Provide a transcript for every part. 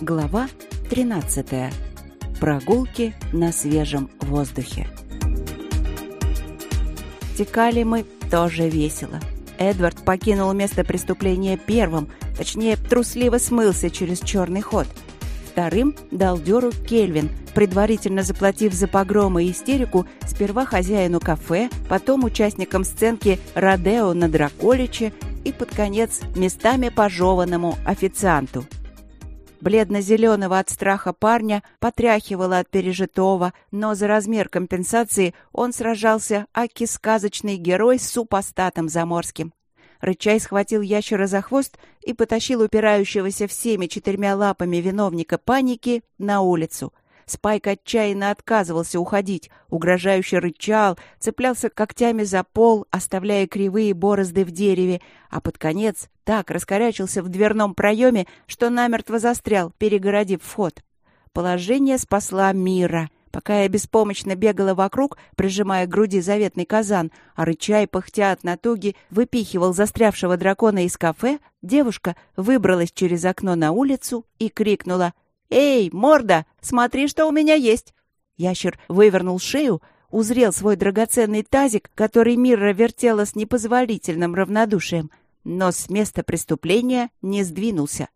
Глава 13. Прогулки на свежем воздухе. Текали мы тоже весело. Эдвард покинул место преступления первым, точнее, трусливо смылся через черный ход. Вторым дал дёру Кельвин, предварительно заплатив за погромы и истерику сперва хозяину кафе, потом участникам сценки «Родео на Драколиче» и, под конец, местами пожеванному официанту – Бледно-зеленого от страха парня потряхивало от пережитого, но за размер компенсации он сражался аки сказочный герой с супостатом заморским. Рычай схватил ящера за хвост и потащил упирающегося всеми четырьмя лапами виновника паники на улицу — Спайк отчаянно отказывался уходить, угрожающе рычал, цеплялся когтями за пол, оставляя кривые борозды в дереве, а под конец так раскорячился в дверном проеме, что намертво застрял, перегородив вход. Положение спасла Мира. Пока я беспомощно бегала вокруг, прижимая к груди заветный казан, а рыча пыхтя от натуги выпихивал застрявшего дракона из кафе, девушка выбралась через окно на улицу и крикнула — «Эй, морда, смотри, что у меня есть!» Ящер вывернул шею, узрел свой драгоценный тазик, который Мирра вертела с непозволительным равнодушием, но с места преступления не сдвинулся.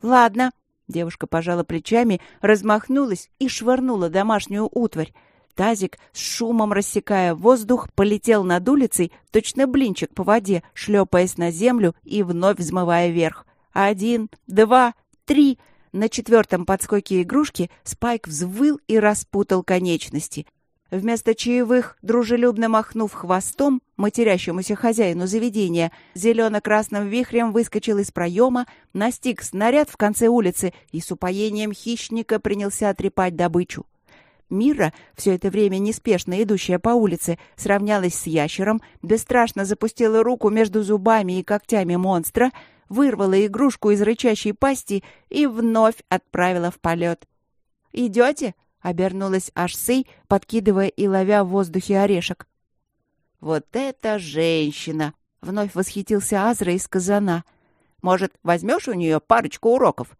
«Ладно», — девушка пожала плечами, размахнулась и швырнула домашнюю утварь. Тазик, с шумом рассекая воздух, полетел над улицей, точно блинчик по воде, шлепаясь на землю и вновь взмывая вверх. «Один, два, три!» На четвертом подскоке игрушки Спайк взвыл и распутал конечности. Вместо чаевых, дружелюбно махнув хвостом, матерящемуся хозяину заведения, зелено-красным вихрем выскочил из проема, настиг снаряд в конце улицы и с упоением хищника принялся отрепать добычу. Мира, все это время неспешно идущая по улице, сравнялась с ящером, бесстрашно запустила руку между зубами и когтями монстра — вырвала игрушку из рычащей пасти и вновь отправила в полет. «Идете?» — обернулась Ашсей, подкидывая и ловя в воздухе орешек. «Вот это женщина!» — вновь восхитился Азра из казана. «Может, возьмешь у нее парочку уроков?»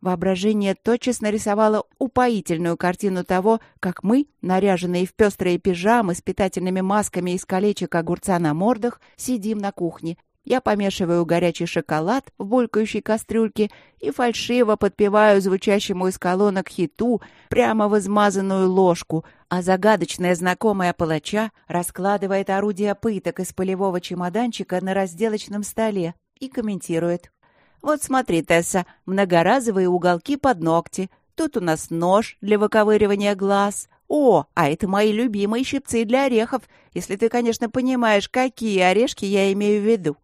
Воображение тотчас нарисовало упоительную картину того, как мы, наряженные в пестрые пижамы с питательными масками из колечек огурца на мордах, сидим на кухне, я помешиваю горячий шоколад в булькающей кастрюльке и фальшиво подпеваю звучащему из колонок хиту прямо в измазанную ложку, а загадочная знакомая палача раскладывает орудие пыток из полевого чемоданчика на разделочном столе и комментирует. «Вот смотри, Тесса, многоразовые уголки под ногти. Тут у нас нож для выковыривания глаз. О, а это мои любимые щипцы для орехов, если ты, конечно, понимаешь, какие орешки я имею в виду».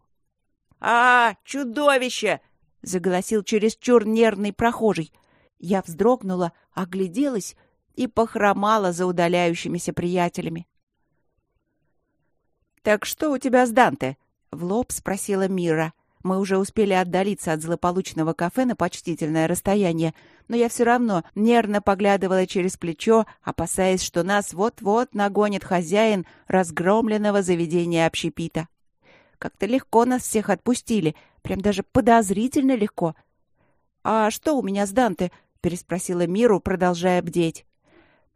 «А, чудовище!» — заголосил чересчур нервный прохожий. Я вздрогнула, огляделась и похромала за удаляющимися приятелями. «Так что у тебя с Данте?» — в лоб спросила Мира. Мы уже успели отдалиться от злополучного кафе на почтительное расстояние, но я все равно нервно поглядывала через плечо, опасаясь, что нас вот-вот нагонит хозяин разгромленного заведения общепита. Как-то легко нас всех отпустили, прям даже подозрительно легко. «А что у меня с Данте?» — переспросила Миру, продолжая бдеть.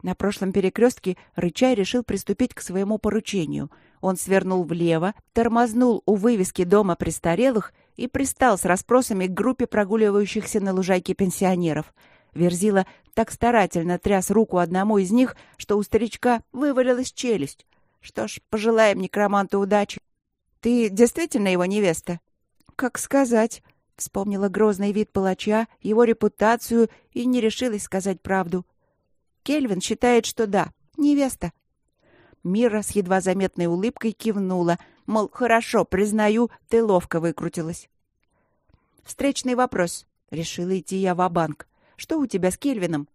На прошлом перекрестке Рычай решил приступить к своему поручению. Он свернул влево, тормознул у вывески дома престарелых и пристал с расспросами к группе прогуливающихся на лужайке пенсионеров. Верзила так старательно тряс руку одному из них, что у старичка вывалилась челюсть. Что ж, пожелаем некроманту удачи. Ты действительно его невеста? Как сказать? Вспомнила грозный вид палача, его репутацию и не решилась сказать правду. Кельвин считает, что да, невеста. Мира с едва заметной улыбкой кивнула, мол, хорошо, признаю, ты ловко выкрутилась. Встречный вопрос. Решила идти я в банк Что у тебя с Кельвином?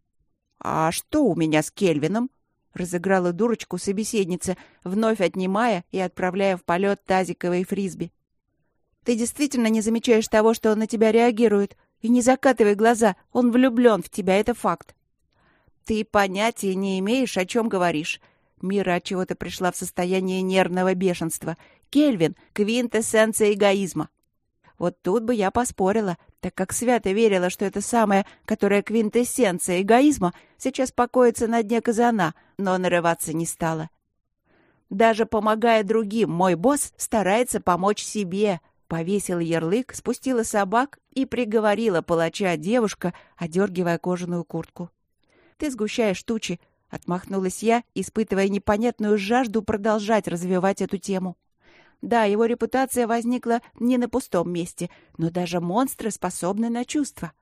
А что у меня с Кельвином? Разыграла дурочку собеседница, вновь отнимая и отправляя в полет тазиковой фрисби. «Ты действительно не замечаешь того, что он на тебя реагирует? И не закатывай глаза, он влюблен в тебя, это факт». «Ты понятия не имеешь, о чем говоришь». Мира от чего-то пришла в состояние нервного бешенства. «Кельвин — квинтэссенция эгоизма». Вот тут бы я поспорила, так как свято верила, что это самое, которое квинтэссенция эгоизма, сейчас покоится на дне казана, но нарываться не стала. Даже помогая другим, мой босс старается помочь себе. Повесила ярлык, спустила собак и приговорила палача девушка, одергивая кожаную куртку. «Ты сгущаешь тучи», — отмахнулась я, испытывая непонятную жажду продолжать развивать эту тему. Да, его репутация возникла не на пустом месте, но даже монстры способны на чувства.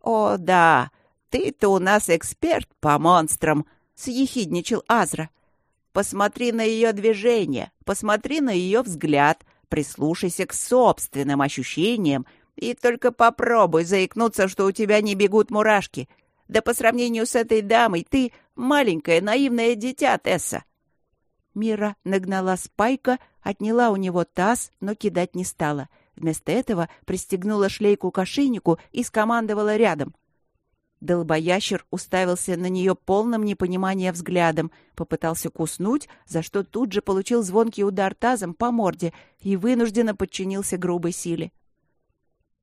«О, да, ты-то у нас эксперт по монстрам», — съехидничал Азра. «Посмотри на ее движение, посмотри на ее взгляд, прислушайся к собственным ощущениям и только попробуй заикнуться, что у тебя не бегут мурашки. Да по сравнению с этой дамой ты маленькое наивное дитя, Тесса». Мира нагнала Спайка, отняла у него таз, но кидать не стала. Вместо этого пристегнула шлейку к ошейнику и скомандовала рядом. Долбоящер уставился на нее полным непонимания взглядом, попытался куснуть, за что тут же получил звонкий удар тазом по морде и вынужденно подчинился грубой силе.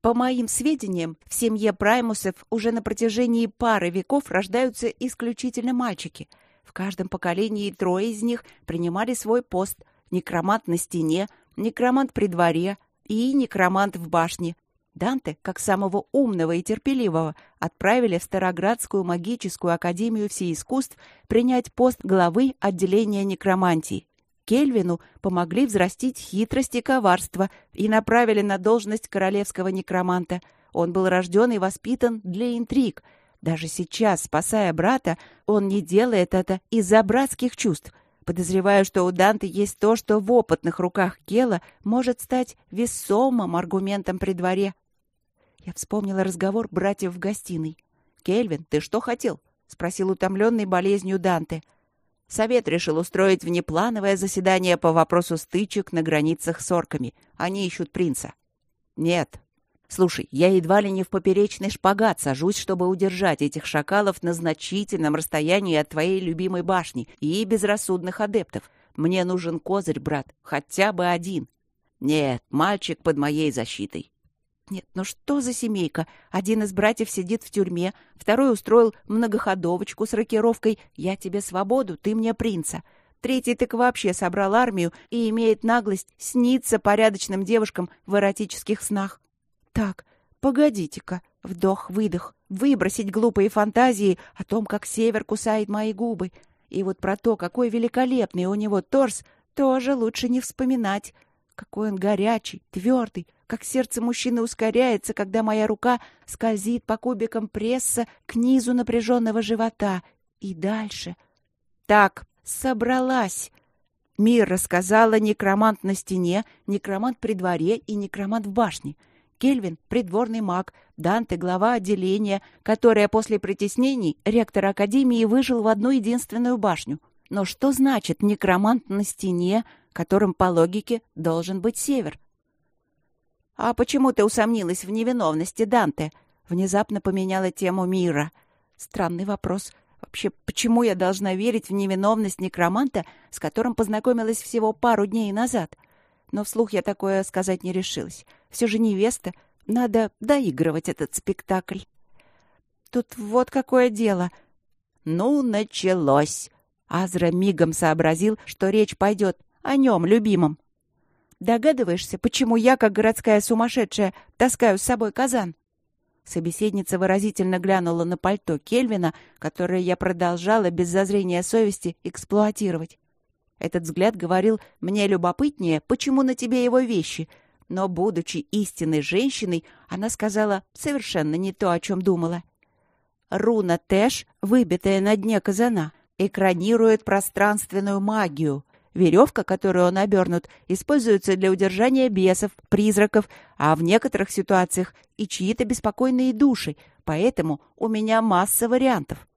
По моим сведениям, в семье Праймусов уже на протяжении пары веков рождаются исключительно мальчики. В каждом поколении трое из них принимали свой пост, некромант на стене, некромант при дворе и некромант в башне. Данте, как самого умного и терпеливого, отправили в Староградскую магическую академию всеискусств принять пост главы отделения некромантии. Кельвину помогли взрастить хитрость и коварство и направили на должность королевского некроманта. Он был рожден и воспитан для интриг. Даже сейчас, спасая брата, он не делает это из-за братских чувств. Подозреваю, что у Данте есть то, что в опытных руках Кела может стать весомым аргументом при дворе. Я вспомнила разговор братьев в гостиной. «Кельвин, ты что хотел?» — спросил утомленный болезнью Данте. Совет решил устроить внеплановое заседание по вопросу стычек на границах с орками. Они ищут принца. «Нет», Слушай, я едва ли не в поперечный шпагат сажусь, чтобы удержать этих шакалов на значительном расстоянии от твоей любимой башни и безрассудных адептов. Мне нужен козырь, брат, хотя бы один. Нет, мальчик под моей защитой. Нет, ну что за семейка? Один из братьев сидит в тюрьме, второй устроил многоходовочку с рокировкой «Я тебе свободу, ты мне принца». Третий так вообще собрал армию и имеет наглость сниться порядочным девушкам в эротических снах. Так, погодите-ка. Вдох-выдох. Выбросить глупые фантазии о том, как север кусает мои губы. И вот про то, какой великолепный у него торс, тоже лучше не вспоминать. Какой он горячий, твердый, как сердце мужчины ускоряется, когда моя рука скользит по кубикам пресса к низу напряженного живота. И дальше. Так, собралась. Мир рассказала некромант на стене, некромант при дворе и некромант в башне — Кельвин — придворный маг, Данте — глава отделения, которое после притеснений ректор Академии выжил в одну единственную башню. Но что значит некромант на стене, которым по логике должен быть север? «А почему ты усомнилась в невиновности Данте?» Внезапно поменяла тему мира. Странный вопрос. Вообще, почему я должна верить в невиновность некроманта, с которым познакомилась всего пару дней назад? Но вслух я такое сказать не решилась. Все же невеста. Надо доигрывать этот спектакль. Тут вот какое дело. Ну, началось. Азра мигом сообразил, что речь пойдет о нем, любимом. Догадываешься, почему я, как городская сумасшедшая, таскаю с собой казан? Собеседница выразительно глянула на пальто Кельвина, которое я продолжала без зазрения совести эксплуатировать. Этот взгляд говорил «мне любопытнее, почему на тебе его вещи», но, будучи истинной женщиной, она сказала совершенно не то, о чем думала. Руна Тэш, выбитая на дне казана, экранирует пространственную магию. Веревка, которой он обернут, используется для удержания бесов, призраков, а в некоторых ситуациях и чьи-то беспокойные души, поэтому у меня масса вариантов.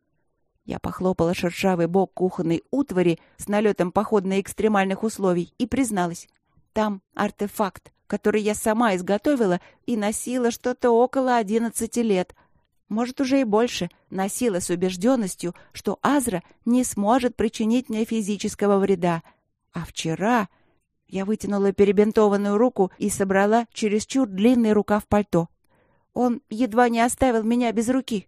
Я похлопала шершавый бок кухонной утвари с налетом походной экстремальных условий и призналась. Там артефакт который я сама изготовила и носила что-то около одиннадцати лет. Может, уже и больше. Носила с убежденностью, что Азра не сможет причинить мне физического вреда. А вчера Я вытянула перебинтованную руку и собрала чересчур длинный рукав пальто. Он едва не оставил меня без руки.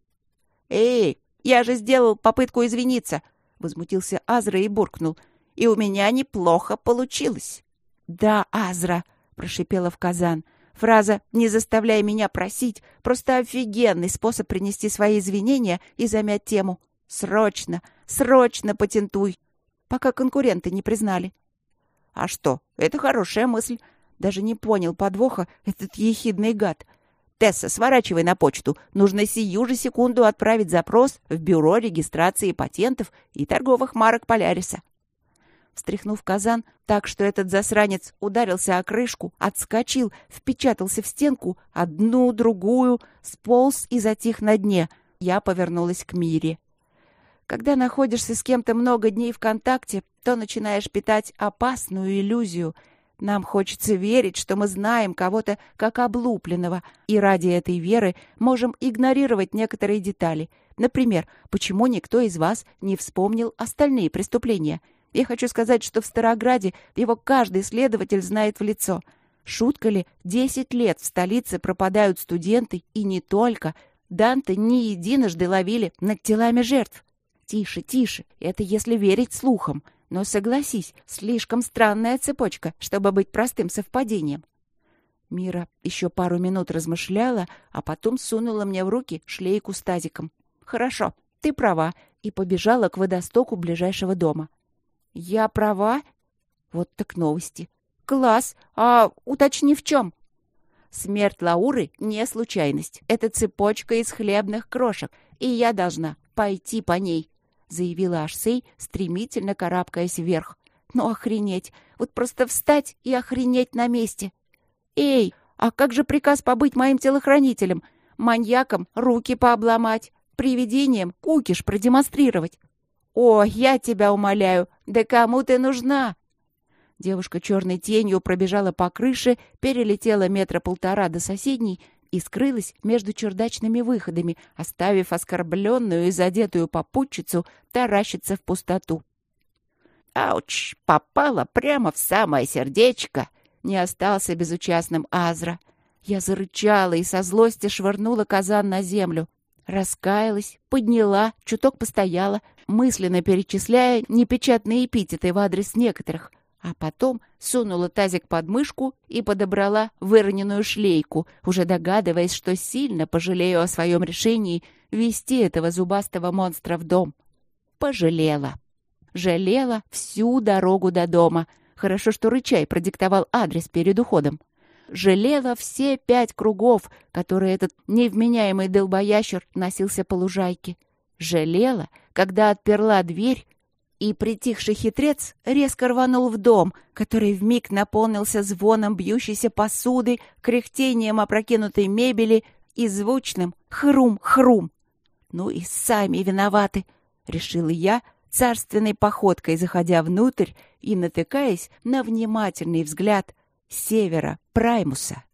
«Эй, я же сделал попытку извиниться!» — возмутился Азра и буркнул. «И у меня неплохо получилось!» «Да, Азра!» — прошипела в казан. Фраза «не заставляй меня просить» — просто офигенный способ принести свои извинения и замять тему. Срочно, срочно патентуй, пока конкуренты не признали. А что, это хорошая мысль. Даже не понял подвоха этот ехидный гад. Тесса, сворачивай на почту. Нужно сию же секунду отправить запрос в Бюро регистрации патентов и торговых марок Поляриса. Встряхнув казан так, что этот засранец ударился о крышку, отскочил, впечатался в стенку, одну, другую, сполз и затих на дне. Я повернулась к Мире. Когда находишься с кем-то много дней в контакте, то начинаешь питать опасную иллюзию. Нам хочется верить, что мы знаем кого-то как облупленного, и ради этой веры можем игнорировать некоторые детали. Например, почему никто из вас не вспомнил остальные преступления? Я хочу сказать, что в Старограде его каждый следователь знает в лицо. Шутка ли, десять лет в столице пропадают студенты, и не только. Данте не единожды ловили над телами жертв. Тише, тише, это если верить слухам. Но согласись, слишком странная цепочка, чтобы быть простым совпадением. Мира еще пару минут размышляла, а потом сунула мне в руки шлейку с тазиком. «Хорошо, ты права», и побежала к водостоку ближайшего дома. «Я права?» Вот так новости. «Класс! А уточни в чем?» Смерть Лауры — не случайность. Это цепочка из хлебных крошек, и я должна пойти по ней. — заявила Ашсей, стремительно карабкаясь вверх. «Ну, охренеть! Вот просто встать и охренеть на месте! Эй, а как же приказ побыть моим телохранителем? Маньяком руки пообломать, привидением кукиш продемонстрировать? О, я тебя умоляю, да кому ты нужна?» Девушка черной тенью пробежала по крыше, перелетела метра полтора до соседней и скрылась между чердачными выходами, оставив оскорбленную и задетую попутчицу таращиться в пустоту. «Ауч! Попала прямо в самое сердечко!» Не остался безучастным Азра. Я зарычала и со злости швырнула казан на землю. Раскаялась, подняла, чуток постояла, мысленно перечисляя непечатные эпитеты в адрес некоторых — а потом сунула тазик под мышку и подобрала выроненную шлейку, уже догадываясь, что сильно пожалею о своем решении вести этого зубастого монстра в дом. Пожалела. Жалела всю дорогу до дома. Хорошо, что Рычай продиктовал адрес перед уходом. Жалела все пять кругов, которые этот невменяемый долбоящер носился по лужайке. Жалела, когда отперла дверь и притихший хитрец резко рванул в дом, который вмиг наполнился звоном бьющейся посуды, кряхтением опрокинутой мебели и звучным хрум-хрум. «Ну и сами виноваты», — решила я, царственной походкой заходя внутрь и натыкаясь на внимательный взгляд севера Праймуса.